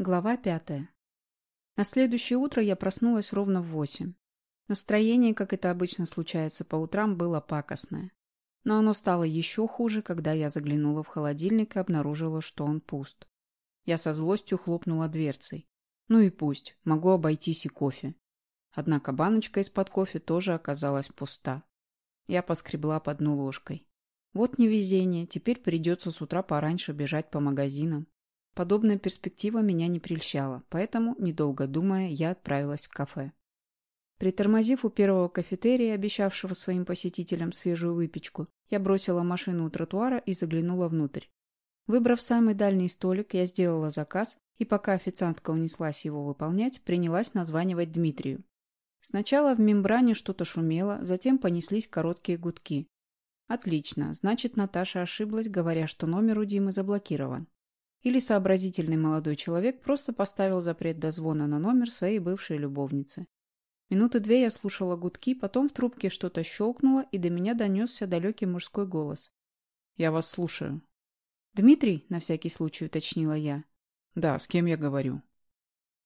Глава пятая. На следующее утро я проснулась ровно в восемь. Настроение, как это обычно случается по утрам, было пакостное. Но оно стало еще хуже, когда я заглянула в холодильник и обнаружила, что он пуст. Я со злостью хлопнула дверцей. Ну и пусть, могу обойтись и кофе. Однако баночка из-под кофе тоже оказалась пуста. Я поскребла по дну ложкой. Вот невезение, теперь придется с утра пораньше бежать по магазинам. Подобная перспектива меня не прельщала, поэтому, недолго думая, я отправилась в кафе. Притормозив у первого кафетерия, обещавшего своим посетителям свежую выпечку, я бросила машину у тротуара и заглянула внутрь. Выбрав самый дальний столик, я сделала заказ, и пока официантка унеслась его выполнять, принялась названивать Дмитрию. Сначала в мембране что-то шумело, затем понеслись короткие гудки. Отлично, значит, Наташа ошиблась, говоря, что номер у Димы заблокирован. Или сообразительный молодой человек просто поставил запрет дозвона на номер своей бывшей любовницы. Минуты две я слушала гудки, потом в трубке что-то щелкнуло, и до меня донесся далекий мужской голос. «Я вас слушаю». «Дмитрий?» — на всякий случай уточнила я. «Да, с кем я говорю?»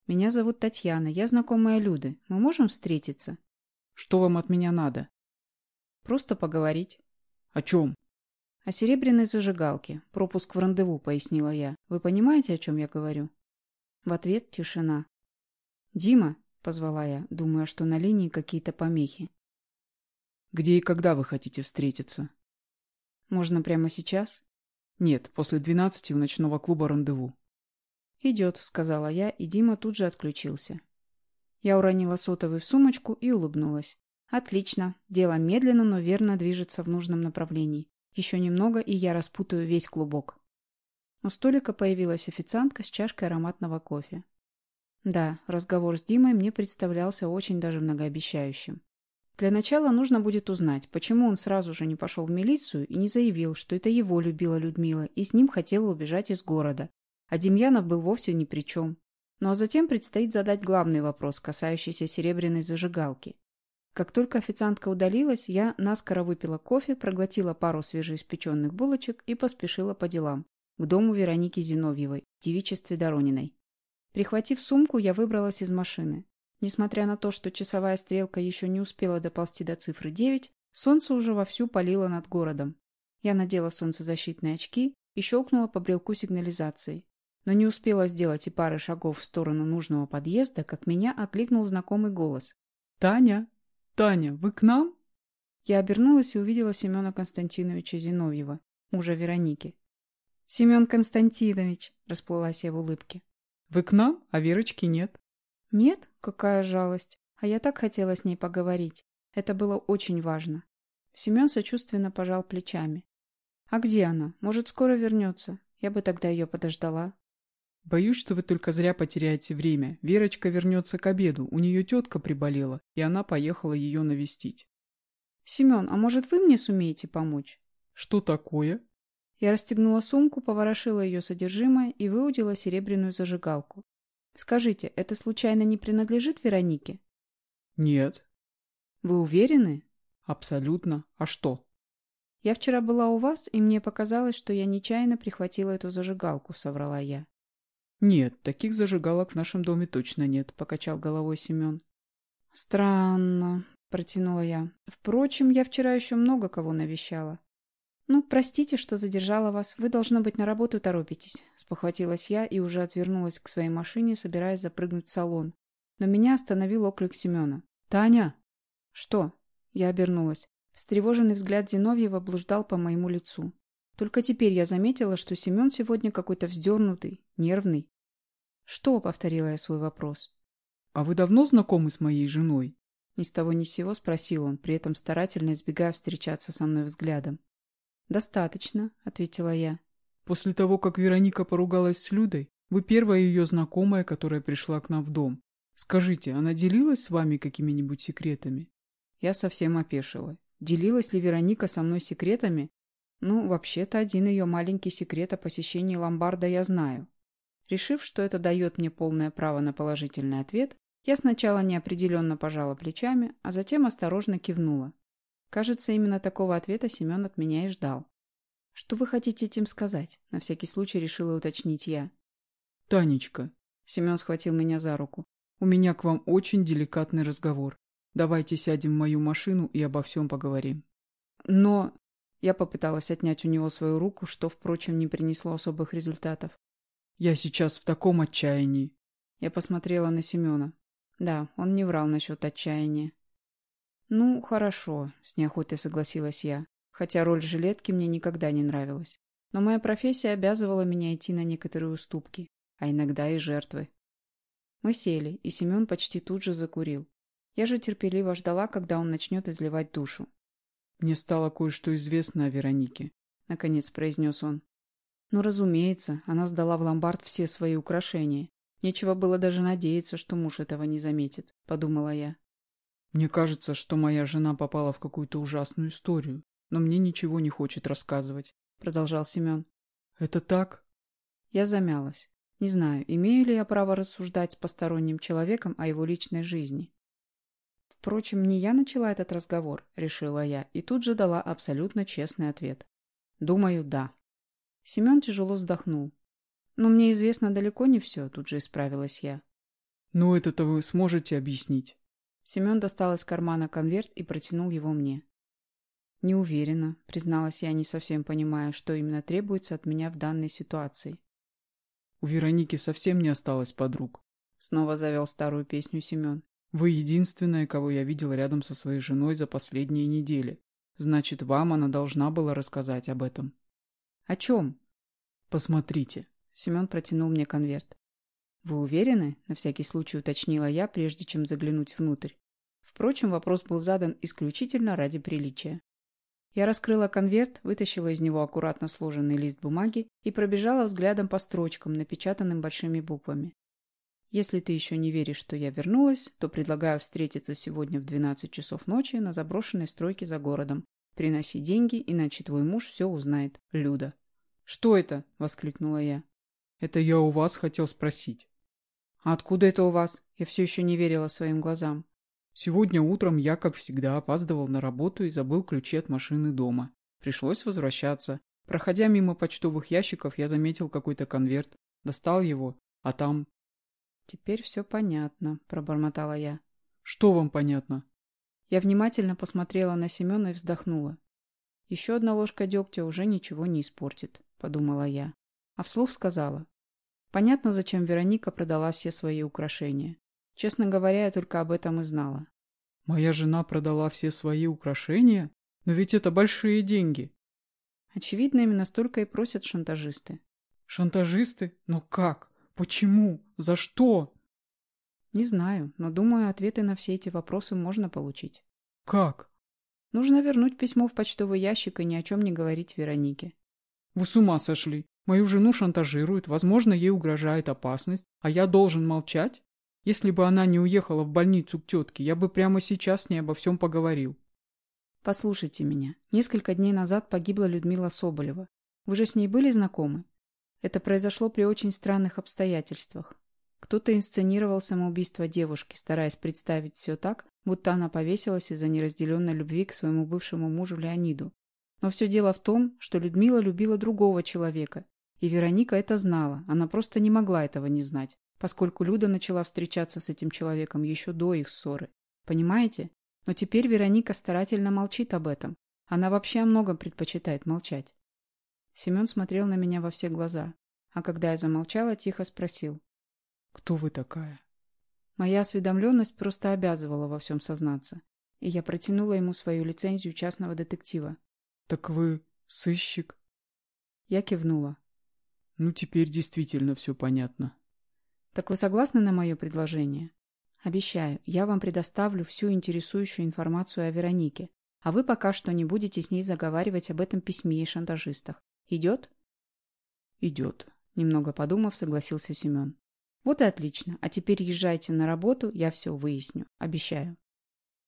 «Меня зовут Татьяна, я знакомая Люды. Мы можем встретиться?» «Что вам от меня надо?» «Просто поговорить». «О чем?» «О серебряной зажигалке. Пропуск в рандеву», — пояснила я. «Вы понимаете, о чем я говорю?» В ответ тишина. «Дима», — позвала я, думая, что на линии какие-то помехи. «Где и когда вы хотите встретиться?» «Можно прямо сейчас?» «Нет, после двенадцати у ночного клуба рандеву». «Идет», — сказала я, и Дима тут же отключился. Я уронила сотовый в сумочку и улыбнулась. «Отлично. Дело медленно, но верно движется в нужном направлении. Еще немного, и я распутаю весь клубок. У столика появилась официантка с чашкой ароматного кофе. Да, разговор с Димой мне представлялся очень даже многообещающим. Для начала нужно будет узнать, почему он сразу же не пошел в милицию и не заявил, что это его любила Людмила и с ним хотела убежать из города, а Демьянов был вовсе ни при чем. Ну а затем предстоит задать главный вопрос, касающийся серебряной зажигалки. Как только официантка удалилась, я наскоро выпила кофе, проглотила пару свежеиспеченных булочек и поспешила по делам, к дому Вероники Зиновьевой, девичестве Дорониной. Прихватив сумку, я выбралась из машины. Несмотря на то, что часовая стрелка еще не успела доползти до цифры 9, солнце уже вовсю палило над городом. Я надела солнцезащитные очки и щелкнула по брелку сигнализации. Но не успела сделать и пары шагов в сторону нужного подъезда, как меня окликнул знакомый голос. «Таня!» «Таня, вы к нам?» Я обернулась и увидела Семена Константиновича Зиновьева, мужа Вероники. «Семен Константинович!» – расплылась я в улыбке. «Вы к нам, а Верочки нет?» «Нет? Какая жалость! А я так хотела с ней поговорить. Это было очень важно». Семен сочувственно пожал плечами. «А где она? Может, скоро вернется? Я бы тогда ее подождала». Боюсь, что вы только зря потеряете время. Верочка вернется к обеду. У нее тетка приболела, и она поехала ее навестить. Семен, а может вы мне сумеете помочь? Что такое? Я расстегнула сумку, поворошила ее содержимое и выудила серебряную зажигалку. Скажите, это случайно не принадлежит Веронике? Нет. Вы уверены? Абсолютно. А что? Я вчера была у вас, и мне показалось, что я нечаянно прихватила эту зажигалку, соврала я. «Нет, таких зажигалок в нашем доме точно нет», — покачал головой Семен. «Странно», — протянула я. «Впрочем, я вчера еще много кого навещала». «Ну, простите, что задержала вас. Вы, должно быть, на работу торопитесь», — спохватилась я и уже отвернулась к своей машине, собираясь запрыгнуть в салон. Но меня остановил оклик Семена. «Таня!» «Что?» Я обернулась. Встревоженный взгляд Зиновьева блуждал по моему лицу. Только теперь я заметила, что Семен сегодня какой-то вздернутый, нервный. «Что?» — повторила я свой вопрос. «А вы давно знакомы с моей женой?» Ни с того ни с сего спросил он, при этом старательно избегая встречаться со мной взглядом. «Достаточно», — ответила я. «После того, как Вероника поругалась с Людой, вы первая ее знакомая, которая пришла к нам в дом. Скажите, она делилась с вами какими-нибудь секретами?» Я совсем опешила. Делилась ли Вероника со мной секретами? Ну, вообще-то один ее маленький секрет о посещении ломбарда я знаю. Решив, что это дает мне полное право на положительный ответ, я сначала неопределенно пожала плечами, а затем осторожно кивнула. Кажется, именно такого ответа Семен от меня и ждал. «Что вы хотите этим сказать?» — на всякий случай решила уточнить я. «Танечка, Семен схватил меня за руку. «У меня к вам очень деликатный разговор. Давайте сядем в мою машину и обо всем поговорим». «Но...» Я попыталась отнять у него свою руку, что, впрочем, не принесло особых результатов. «Я сейчас в таком отчаянии». Я посмотрела на Семена. Да, он не врал насчет отчаяния. «Ну, хорошо», — с неохотой согласилась я, хотя роль жилетки мне никогда не нравилась. Но моя профессия обязывала меня идти на некоторые уступки, а иногда и жертвы. Мы сели, и Семен почти тут же закурил. Я же терпеливо ждала, когда он начнет изливать душу. «Мне стало кое-что известно о Веронике», — наконец произнес он. «Ну, разумеется, она сдала в ломбард все свои украшения. Нечего было даже надеяться, что муж этого не заметит», — подумала я. «Мне кажется, что моя жена попала в какую-то ужасную историю, но мне ничего не хочет рассказывать», — продолжал Семен. «Это так?» Я замялась. Не знаю, имею ли я право рассуждать с посторонним человеком о его личной жизни. Впрочем, не я начала этот разговор, решила я, и тут же дала абсолютно честный ответ. Думаю, да. Семен тяжело вздохнул. Но мне известно далеко не все, тут же исправилась я. Ну, это-то вы сможете объяснить. Семен достал из кармана конверт и протянул его мне. «Не уверена», — призналась я, не совсем понимая, что именно требуется от меня в данной ситуации. У Вероники совсем не осталось подруг. Снова завел старую песню Семен. Вы единственная, кого я видел рядом со своей женой за последние недели. Значит, вам она должна была рассказать об этом. О чем? Посмотрите. Семен протянул мне конверт. Вы уверены? На всякий случай уточнила я, прежде чем заглянуть внутрь. Впрочем, вопрос был задан исключительно ради приличия. Я раскрыла конверт, вытащила из него аккуратно сложенный лист бумаги и пробежала взглядом по строчкам, напечатанным большими буквами. Если ты еще не веришь, что я вернулась, то предлагаю встретиться сегодня в 12 часов ночи на заброшенной стройке за городом. Приноси деньги, иначе твой муж все узнает. Люда. «Что это?» — воскликнула я. «Это я у вас хотел спросить». «А откуда это у вас?» Я все еще не верила своим глазам. Сегодня утром я, как всегда, опаздывал на работу и забыл ключи от машины дома. Пришлось возвращаться. Проходя мимо почтовых ящиков, я заметил какой-то конверт, достал его, а там... «Теперь все понятно», — пробормотала я. «Что вам понятно?» Я внимательно посмотрела на Семена и вздохнула. «Еще одна ложка дегтя уже ничего не испортит», — подумала я. А вслух сказала. «Понятно, зачем Вероника продала все свои украшения. Честно говоря, я только об этом и знала. Моя жена продала все свои украшения? Но ведь это большие деньги. Очевидно, именно столько и просят шантажисты. Шантажисты? Но как? Почему? За что? Не знаю, но думаю, ответы на все эти вопросы можно получить. Как? Нужно вернуть письмо в почтовый ящик и ни о чем не говорить Веронике. Вы с ума сошли. Мою жену шантажируют, возможно, ей угрожает опасность, а я должен молчать? Если бы она не уехала в больницу к тетке, я бы прямо сейчас с ней обо всем поговорил. Послушайте меня. Несколько дней назад погибла Людмила Соболева. Вы же с ней были знакомы? Это произошло при очень странных обстоятельствах. Кто-то инсценировал самоубийство девушки, стараясь представить все так, будто она повесилась из-за неразделенной любви к своему бывшему мужу Леониду. Но все дело в том, что Людмила любила другого человека, и Вероника это знала, она просто не могла этого не знать поскольку Люда начала встречаться с этим человеком еще до их ссоры. Понимаете? Но теперь Вероника старательно молчит об этом. Она вообще о многом предпочитает молчать. Семен смотрел на меня во все глаза, а когда я замолчала, тихо спросил. «Кто вы такая?» Моя осведомленность просто обязывала во всем сознаться, и я протянула ему свою лицензию частного детектива. «Так вы сыщик?» Я кивнула. «Ну, теперь действительно все понятно». Так вы согласны на мое предложение? Обещаю, я вам предоставлю всю интересующую информацию о Веронике, а вы пока что не будете с ней заговаривать об этом письме и шантажистах. Идет? Идет. Немного подумав, согласился Семен. Вот и отлично. А теперь езжайте на работу, я все выясню. Обещаю.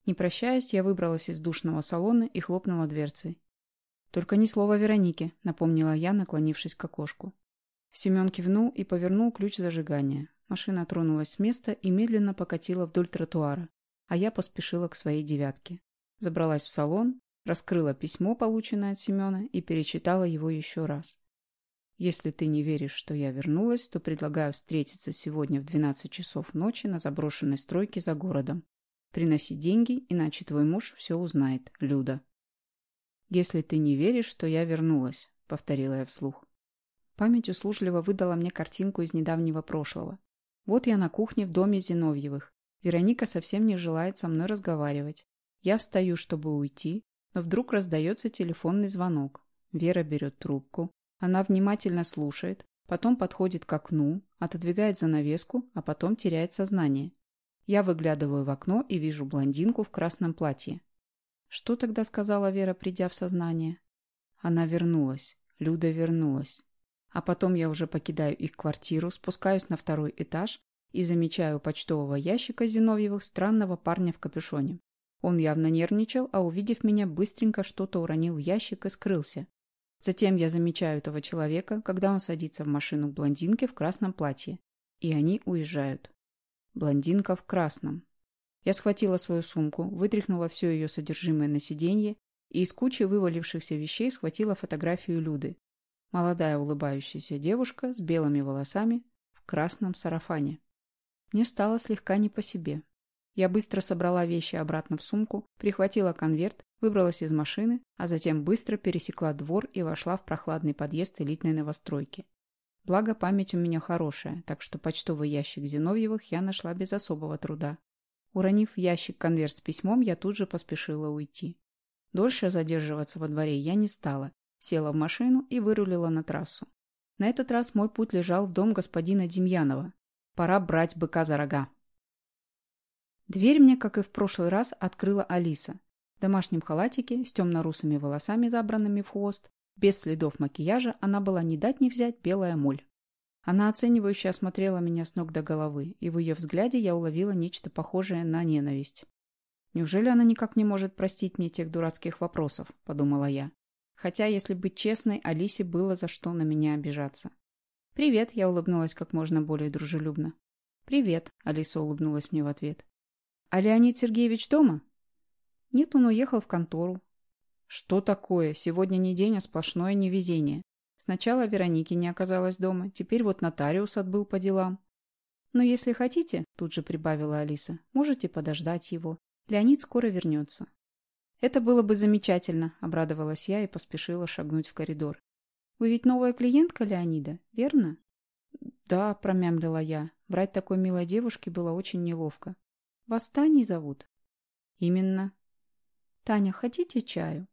Не прощаясь, я выбралась из душного салона и хлопнула дверцей. «Только ни слова Веронике», — напомнила я, наклонившись к окошку. Семен кивнул и повернул ключ зажигания. Машина тронулась с места и медленно покатила вдоль тротуара, а я поспешила к своей девятке. Забралась в салон, раскрыла письмо, полученное от Семена, и перечитала его еще раз. Если ты не веришь, что я вернулась, то предлагаю встретиться сегодня в 12 часов ночи на заброшенной стройке за городом. Приноси деньги, иначе твой муж все узнает, Люда. Если ты не веришь, что я вернулась, повторила я вслух. Память услужливо выдала мне картинку из недавнего прошлого. Вот я на кухне в доме Зиновьевых. Вероника совсем не желает со мной разговаривать. Я встаю, чтобы уйти, но вдруг раздается телефонный звонок. Вера берет трубку. Она внимательно слушает, потом подходит к окну, отодвигает занавеску, а потом теряет сознание. Я выглядываю в окно и вижу блондинку в красном платье. Что тогда сказала Вера, придя в сознание? Она вернулась. Люда вернулась. А потом я уже покидаю их квартиру, спускаюсь на второй этаж и замечаю почтового ящика Зиновьевых странного парня в капюшоне. Он явно нервничал, а увидев меня, быстренько что-то уронил в ящик и скрылся. Затем я замечаю этого человека, когда он садится в машину к блондинке в красном платье. И они уезжают. Блондинка в красном. Я схватила свою сумку, вытряхнула все ее содержимое на сиденье и из кучи вывалившихся вещей схватила фотографию Люды. Молодая улыбающаяся девушка с белыми волосами в красном сарафане. Мне стало слегка не по себе. Я быстро собрала вещи обратно в сумку, прихватила конверт, выбралась из машины, а затем быстро пересекла двор и вошла в прохладный подъезд элитной новостройки. Благо, память у меня хорошая, так что почтовый ящик Зиновьевых я нашла без особого труда. Уронив ящик конверт с письмом, я тут же поспешила уйти. Дольше задерживаться во дворе я не стала, села в машину и вырулила на трассу. На этот раз мой путь лежал в дом господина Демьянова. Пора брать быка за рога. Дверь мне, как и в прошлый раз, открыла Алиса. В домашнем халатике, с темно-русыми волосами, забранными в хвост, без следов макияжа, она была не дать не взять белая моль. Она оценивающе осмотрела меня с ног до головы, и в ее взгляде я уловила нечто похожее на ненависть. «Неужели она никак не может простить мне тех дурацких вопросов?» – подумала я. Хотя, если быть честной, Алисе было за что на меня обижаться. «Привет», – я улыбнулась как можно более дружелюбно. «Привет», – Алиса улыбнулась мне в ответ. А Леонид Сергеевич дома? Нет, он уехал в контору. Что такое? Сегодня не день, а сплошное невезение. Сначала Вероники не оказалось дома, теперь вот нотариус отбыл по делам. Но если хотите, тут же прибавила Алиса, можете подождать его. Леонид скоро вернется. Это было бы замечательно, обрадовалась я и поспешила шагнуть в коридор. Вы ведь новая клиентка Леонида, верно? Да, промямлила я. Брать такой милой девушке было очень неловко. Вас Таней зовут? Именно. Таня, хотите чаю?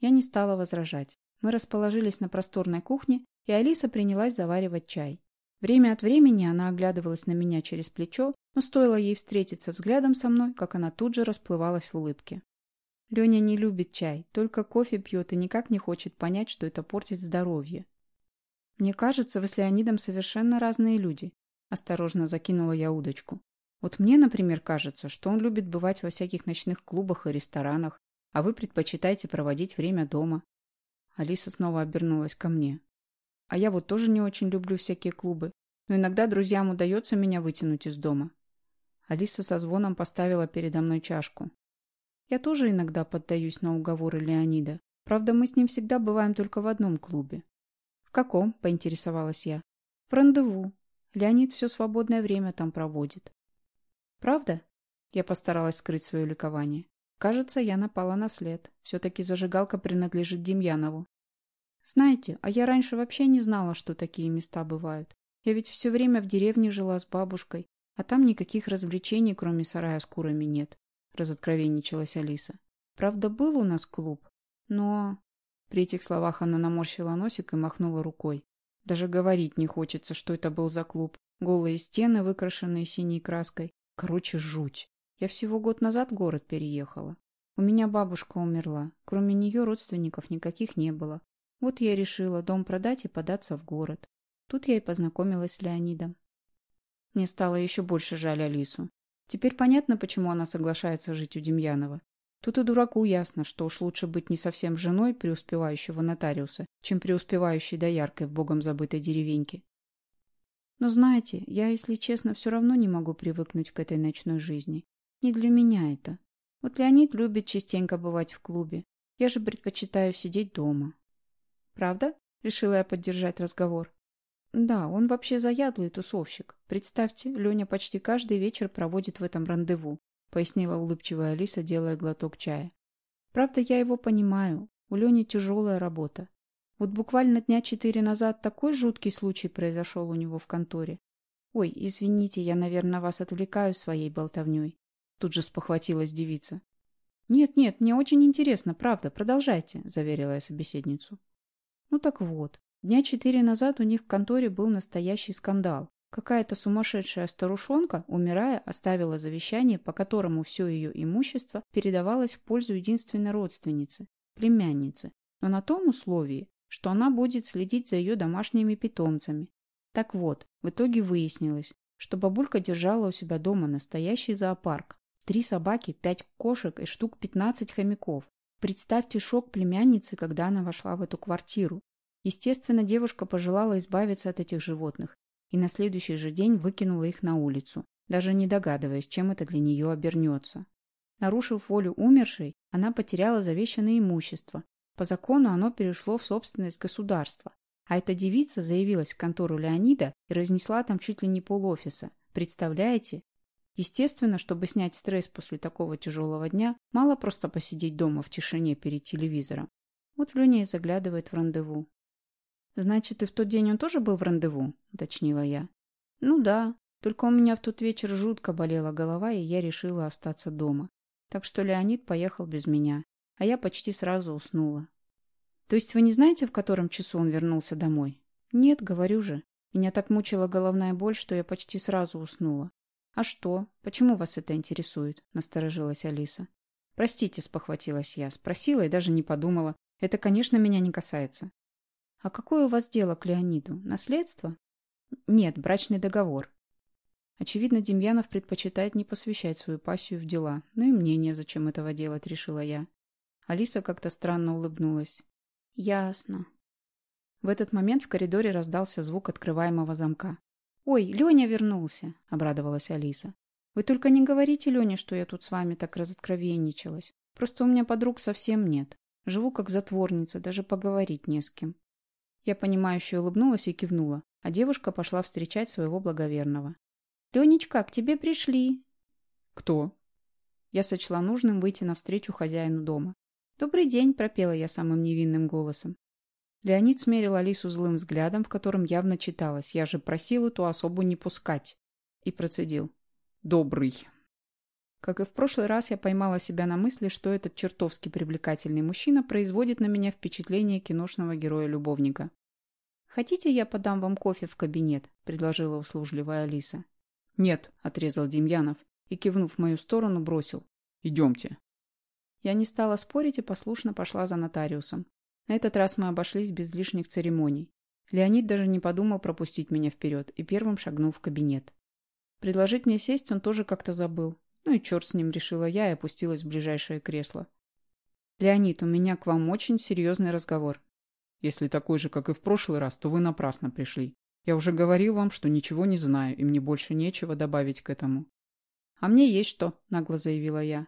Я не стала возражать. Мы расположились на просторной кухне, и Алиса принялась заваривать чай. Время от времени она оглядывалась на меня через плечо, но стоило ей встретиться взглядом со мной, как она тут же расплывалась в улыбке. Леня не любит чай, только кофе пьет и никак не хочет понять, что это портит здоровье. Мне кажется, вы с Леонидом совершенно разные люди. Осторожно закинула я удочку. Вот мне, например, кажется, что он любит бывать во всяких ночных клубах и ресторанах, а вы предпочитаете проводить время дома. Алиса снова обернулась ко мне. А я вот тоже не очень люблю всякие клубы, но иногда друзьям удается меня вытянуть из дома. Алиса со звоном поставила передо мной чашку. Я тоже иногда поддаюсь на уговоры Леонида. Правда, мы с ним всегда бываем только в одном клубе. В каком? — поинтересовалась я. В рандеву. Леонид все свободное время там проводит. Правда? Я постаралась скрыть свое ликование. Кажется, я напала на след. Все-таки зажигалка принадлежит Демьянову. Знаете, а я раньше вообще не знала, что такие места бывают. Я ведь все время в деревне жила с бабушкой, а там никаких развлечений, кроме сарая с курами, нет. Разоткровенничалась Алиса. Правда, был у нас клуб, но... При этих словах она наморщила носик и махнула рукой. Даже говорить не хочется, что это был за клуб. Голые стены, выкрашенные синей краской, Короче, жуть. Я всего год назад в город переехала. У меня бабушка умерла. Кроме нее родственников никаких не было. Вот я решила дом продать и податься в город. Тут я и познакомилась с Леонидом. Мне стало еще больше жаль Алису. Теперь понятно, почему она соглашается жить у Демьянова. Тут и дураку ясно, что уж лучше быть не совсем женой преуспевающего нотариуса, чем преуспевающей дояркой в богом забытой деревеньке. Но знаете, я, если честно, все равно не могу привыкнуть к этой ночной жизни. Не для меня это. Вот Леонид любит частенько бывать в клубе. Я же предпочитаю сидеть дома. Правда? Решила я поддержать разговор. Да, он вообще заядлый тусовщик. Представьте, Леня почти каждый вечер проводит в этом рандеву, пояснила улыбчивая Алиса, делая глоток чая. Правда, я его понимаю. У Лени тяжелая работа. Вот буквально дня четыре назад такой жуткий случай произошел у него в конторе. Ой, извините, я, наверное, вас отвлекаю своей болтовней. Тут же спохватилась девица. «Нет-нет, мне очень интересно, правда, продолжайте», – заверила я собеседницу. Ну так вот, дня четыре назад у них в конторе был настоящий скандал. Какая-то сумасшедшая старушонка, умирая, оставила завещание, по которому все ее имущество передавалось в пользу единственной родственницы, племянницы, но на том условии, что она будет следить за ее домашними питомцами. Так вот, в итоге выяснилось, что бабулька держала у себя дома настоящий зоопарк. Три собаки, пять кошек и штук пятнадцать хомяков. Представьте шок племянницы, когда она вошла в эту квартиру. Естественно, девушка пожелала избавиться от этих животных и на следующий же день выкинула их на улицу, даже не догадываясь, чем это для нее обернется. Нарушив волю умершей, она потеряла завещанное имущество. По закону оно перешло в собственность государства. А эта девица заявилась в контору Леонида и разнесла там чуть ли не полофиса. Представляете? Естественно, чтобы снять стресс после такого тяжелого дня, мало просто посидеть дома в тишине перед телевизором. Вот Леня и заглядывает в рандеву. «Значит, и в тот день он тоже был в рандеву?» – уточнила я. «Ну да, только у меня в тот вечер жутко болела голова, и я решила остаться дома. Так что Леонид поехал без меня, а я почти сразу уснула». «То есть вы не знаете, в котором часу он вернулся домой?» «Нет, говорю же. Меня так мучила головная боль, что я почти сразу уснула. «А что? Почему вас это интересует?» – насторожилась Алиса. «Простите», – спохватилась я. Спросила и даже не подумала. «Это, конечно, меня не касается». «А какое у вас дело к Леониду? Наследство?» «Нет, брачный договор». Очевидно, Демьянов предпочитает не посвящать свою пассию в дела, но и мне незачем этого делать, решила я. Алиса как-то странно улыбнулась. «Ясно». В этот момент в коридоре раздался звук открываемого замка. «Ой, Леня вернулся!» — обрадовалась Алиса. «Вы только не говорите Лене, что я тут с вами так разоткровенничалась. Просто у меня подруг совсем нет. Живу как затворница, даже поговорить не с кем». Я понимающе улыбнулась и кивнула, а девушка пошла встречать своего благоверного. «Ленечка, к тебе пришли!» «Кто?» Я сочла нужным выйти навстречу хозяину дома. «Добрый день!» – пропела я самым невинным голосом. Леонид смерил Алису злым взглядом, в котором явно читалось «Я же просил эту особу не пускать». И процедил. «Добрый». Как и в прошлый раз, я поймала себя на мысли, что этот чертовски привлекательный мужчина производит на меня впечатление киношного героя-любовника. «Хотите, я подам вам кофе в кабинет?» – предложила услужливая Алиса. «Нет», – отрезал Демьянов и, кивнув в мою сторону, бросил. «Идемте». Я не стала спорить и послушно пошла за нотариусом. На этот раз мы обошлись без лишних церемоний. Леонид даже не подумал пропустить меня вперед и первым шагнул в кабинет. Предложить мне сесть он тоже как-то забыл. Ну и черт с ним, решила я и опустилась в ближайшее кресло. «Леонид, у меня к вам очень серьезный разговор». «Если такой же, как и в прошлый раз, то вы напрасно пришли. Я уже говорил вам, что ничего не знаю, и мне больше нечего добавить к этому». «А мне есть что», — нагло заявила я.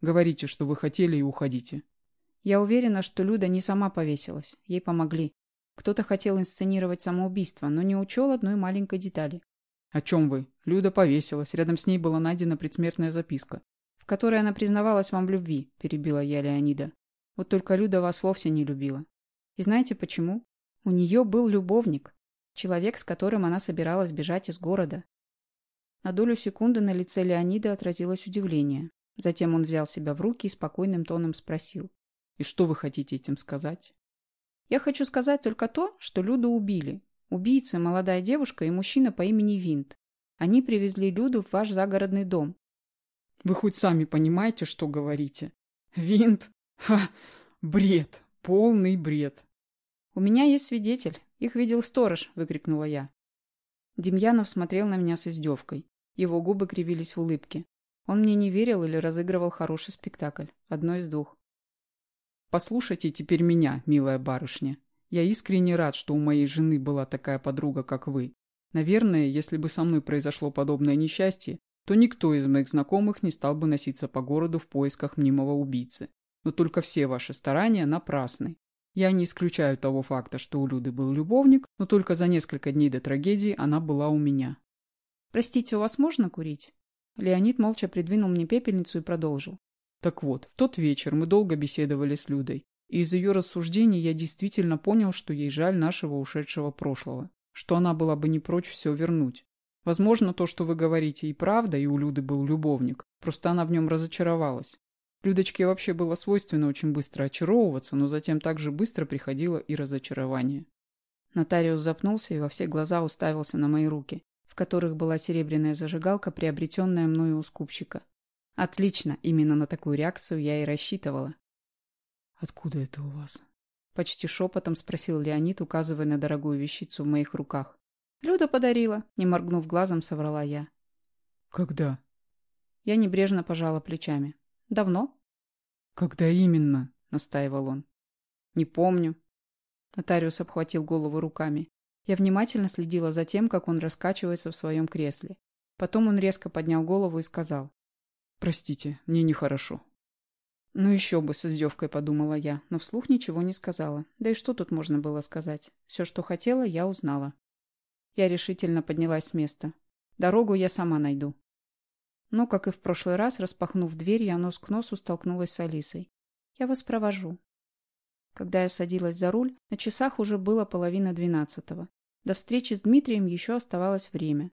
«Говорите, что вы хотели, и уходите». Я уверена, что Люда не сама повесилась. Ей помогли. Кто-то хотел инсценировать самоубийство, но не учел одной маленькой детали. «О чем вы? Люда повесилась. Рядом с ней была найдена предсмертная записка, в которой она признавалась вам в любви», – перебила я Леонида. «Вот только Люда вас вовсе не любила. И знаете почему? У нее был любовник. Человек, с которым она собиралась бежать из города. На долю секунды на лице Леонида отразилось удивление. Затем он взял себя в руки и спокойным тоном спросил. И что вы хотите этим сказать? Я хочу сказать только то, что Люду убили. Убийцы – молодая девушка и мужчина по имени Винт. Они привезли Люду в ваш загородный дом. Вы хоть сами понимаете, что говорите? Винт? Ха! Бред! Полный бред! У меня есть свидетель. Их видел сторож, выкрикнула я. Демьянов смотрел на меня с издевкой. Его губы кривились в улыбке. Он мне не верил или разыгрывал хороший спектакль. Одно из двух. Послушайте теперь меня, милая барышня. Я искренне рад, что у моей жены была такая подруга, как вы. Наверное, если бы со мной произошло подобное несчастье, то никто из моих знакомых не стал бы носиться по городу в поисках мнимого убийцы. Но только все ваши старания напрасны. Я не исключаю того факта, что у Люды был любовник, но только за несколько дней до трагедии она была у меня. «Простите, у вас можно курить?» Леонид молча придвинул мне пепельницу и продолжил. Так вот, в тот вечер мы долго беседовали с Людой, и из ее рассуждений я действительно понял, что ей жаль нашего ушедшего прошлого, что она была бы не прочь все вернуть. Возможно, то, что вы говорите, и правда, и у Люды был любовник, просто она в нем разочаровалась. Людочке вообще было свойственно очень быстро очаровываться, но затем также быстро приходило и разочарование. Нотариус запнулся и во все глаза уставился на мои руки, в которых была серебряная зажигалка, приобретенная мною у скупщика. Отлично, именно на такую реакцию я и рассчитывала. «Откуда это у вас?» Почти шепотом спросил Леонид, указывая на дорогую вещицу в моих руках. «Люда подарила», — не моргнув глазом, соврала я. «Когда?» Я небрежно пожала плечами. «Давно?» «Когда именно?» — настаивал он. «Не помню». Нотариус обхватил голову руками. Я внимательно следила за тем, как он раскачивается в своем кресле. Потом он резко поднял голову и сказал. «Простите, мне нехорошо». Ну еще бы, с издевкой подумала я, но вслух ничего не сказала. Да и что тут можно было сказать? Все, что хотела, я узнала. Я решительно поднялась с места. Дорогу я сама найду. Но, как и в прошлый раз, распахнув дверь, я нос к носу столкнулась с Алисой. «Я вас провожу». Когда я садилась за руль, на часах уже было половина двенадцатого. До встречи с Дмитрием еще оставалось время.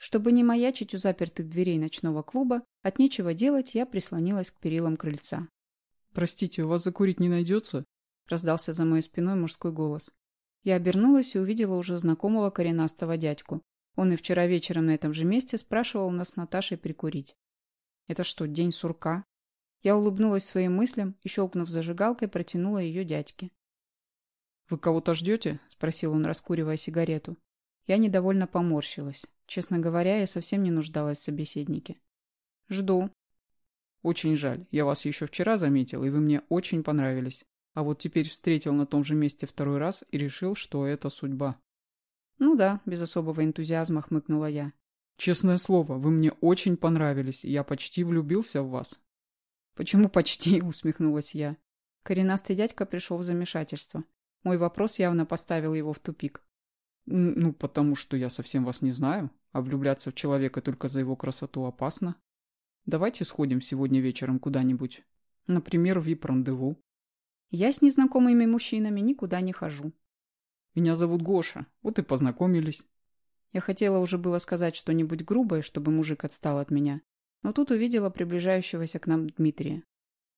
Чтобы не маячить у запертых дверей ночного клуба, от нечего делать я прислонилась к перилам крыльца. «Простите, у вас закурить не найдется?» — раздался за моей спиной мужской голос. Я обернулась и увидела уже знакомого коренастого дядьку. Он и вчера вечером на этом же месте спрашивал нас с Наташей прикурить. «Это что, день сурка?» Я улыбнулась своим мыслям и, щелкнув зажигалкой, протянула ее дядьке. «Вы кого-то ждете?» — спросил он, раскуривая сигарету. Я недовольно поморщилась. Честно говоря, я совсем не нуждалась в собеседнике. «Жду». «Очень жаль. Я вас еще вчера заметил, и вы мне очень понравились. А вот теперь встретил на том же месте второй раз и решил, что это судьба». «Ну да», — без особого энтузиазма хмыкнула я. «Честное слово, вы мне очень понравились, и я почти влюбился в вас». «Почему почти?» — усмехнулась я. Коренастый дядька пришел в замешательство. Мой вопрос явно поставил его в тупик. «Ну, потому что я совсем вас не знаю, а влюбляться в человека только за его красоту опасно. Давайте сходим сегодня вечером куда-нибудь. Например, в вип-рандеву». «Я с незнакомыми мужчинами никуда не хожу». «Меня зовут Гоша, вот и познакомились». Я хотела уже было сказать что-нибудь грубое, чтобы мужик отстал от меня, но тут увидела приближающегося к нам Дмитрия.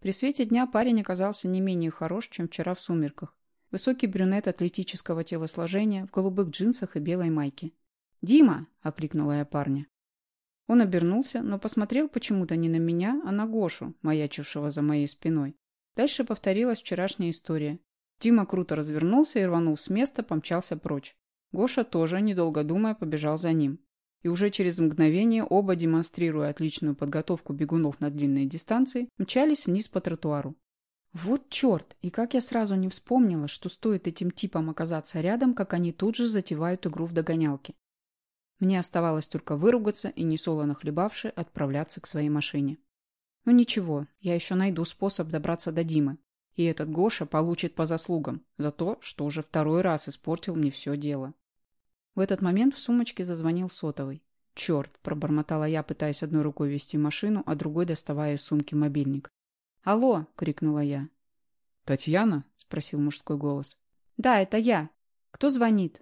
При свете дня парень оказался не менее хорош, чем вчера в сумерках. Высокий брюнет атлетического телосложения в голубых джинсах и белой майке. «Дима!» – окликнула я парня. Он обернулся, но посмотрел почему-то не на меня, а на Гошу, маячившего за моей спиной. Дальше повторилась вчерашняя история. Дима круто развернулся и, рванув с места, помчался прочь. Гоша тоже, недолго думая, побежал за ним. И уже через мгновение оба, демонстрируя отличную подготовку бегунов на длинной дистанции, мчались вниз по тротуару. Вот черт! И как я сразу не вспомнила, что стоит этим типам оказаться рядом, как они тут же затевают игру в догонялки. Мне оставалось только выругаться и, несолоно хлебавши, отправляться к своей машине. Ну ничего, я еще найду способ добраться до Димы. И этот Гоша получит по заслугам за то, что уже второй раз испортил мне все дело. В этот момент в сумочке зазвонил сотовый. «Черт!» – пробормотала я, пытаясь одной рукой вести машину, а другой доставая из сумки мобильник. «Алло!» — крикнула я. «Татьяна?» — спросил мужской голос. «Да, это я. Кто звонит?»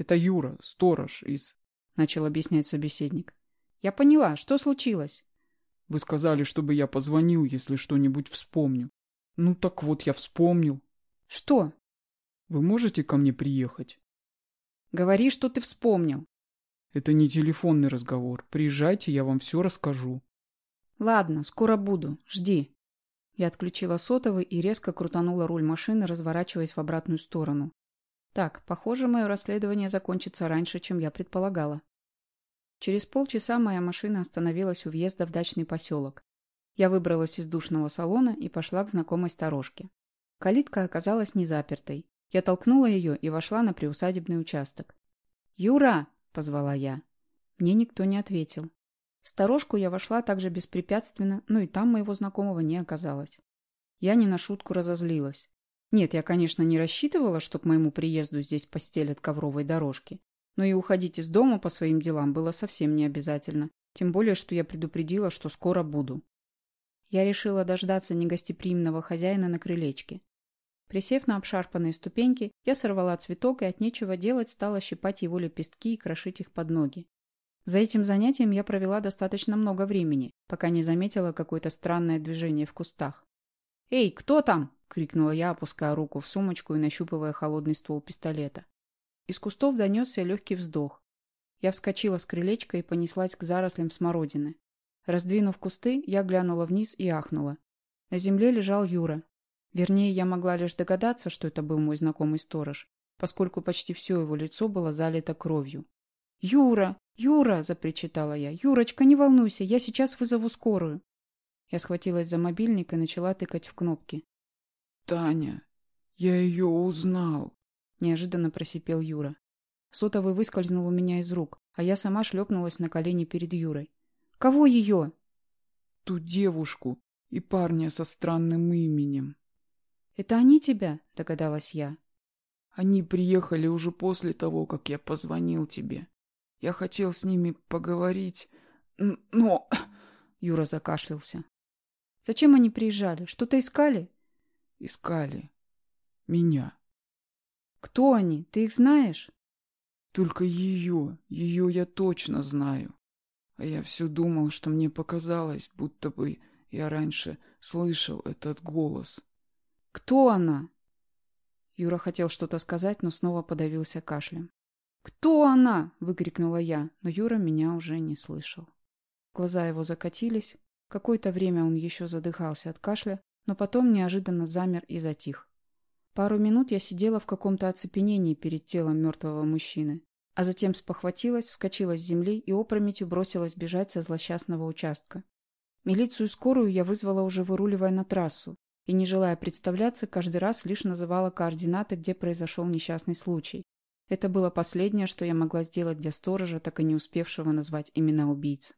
«Это Юра, сторож из...» — начал объяснять собеседник. «Я поняла. Что случилось?» «Вы сказали, чтобы я позвонил, если что-нибудь вспомню. Ну так вот, я вспомнил». «Что?» «Вы можете ко мне приехать?» «Говори, что ты вспомнил». «Это не телефонный разговор. Приезжайте, я вам все расскажу». «Ладно, скоро буду. Жди». Я отключила сотовый и резко крутанула руль машины, разворачиваясь в обратную сторону. Так, похоже, мое расследование закончится раньше, чем я предполагала. Через полчаса моя машина остановилась у въезда в дачный поселок. Я выбралась из душного салона и пошла к знакомой сторожке. Калитка оказалась не запертой. Я толкнула ее и вошла на приусадебный участок. «Юра!» — позвала я. Мне никто не ответил. В сторожку я вошла также беспрепятственно, но и там моего знакомого не оказалось. Я не на шутку разозлилась. Нет, я, конечно, не рассчитывала, что к моему приезду здесь постелят ковровые дорожки. Но и уходить из дома по своим делам было совсем не обязательно. Тем более, что я предупредила, что скоро буду. Я решила дождаться негостеприимного хозяина на крылечке. Присев на обшарпанные ступеньки, я сорвала цветок и от нечего делать стала щипать его лепестки и крошить их под ноги. За этим занятием я провела достаточно много времени, пока не заметила какое-то странное движение в кустах. «Эй, кто там?» — крикнула я, опуская руку в сумочку и нащупывая холодный ствол пистолета. Из кустов донесся легкий вздох. Я вскочила с крылечка и понеслась к зарослям смородины. Раздвинув кусты, я глянула вниз и ахнула. На земле лежал Юра. Вернее, я могла лишь догадаться, что это был мой знакомый сторож, поскольку почти все его лицо было залито кровью. «Юра! Юра!» – запричитала я. «Юрочка, не волнуйся, я сейчас вызову скорую». Я схватилась за мобильник и начала тыкать в кнопки. «Таня, я ее узнал!» – неожиданно просипел Юра. Сотовый выскользнул у меня из рук, а я сама шлепнулась на колени перед Юрой. «Кого ее?» «Ту девушку и парня со странным именем». «Это они тебя?» – догадалась я. «Они приехали уже после того, как я позвонил тебе. Я хотел с ними поговорить, но...» Юра закашлялся. «Зачем они приезжали? Что-то искали?» «Искали. Меня». «Кто они? Ты их знаешь?» «Только ее. Ее я точно знаю. А я все думал, что мне показалось, будто бы я раньше слышал этот голос». «Кто она?» Юра хотел что-то сказать, но снова подавился кашлем. «Кто она?» — выкрикнула я, но Юра меня уже не слышал. Глаза его закатились. Какое-то время он еще задыхался от кашля, но потом неожиданно замер и затих. Пару минут я сидела в каком-то оцепенении перед телом мертвого мужчины, а затем спохватилась, вскочила с земли и опрометью бросилась бежать со злосчастного участка. Милицию скорую я вызвала уже выруливая на трассу, и, не желая представляться, каждый раз лишь называла координаты, где произошел несчастный случай. Это было последнее, что я могла сделать для сторожа, так и не успевшего назвать имена убийц.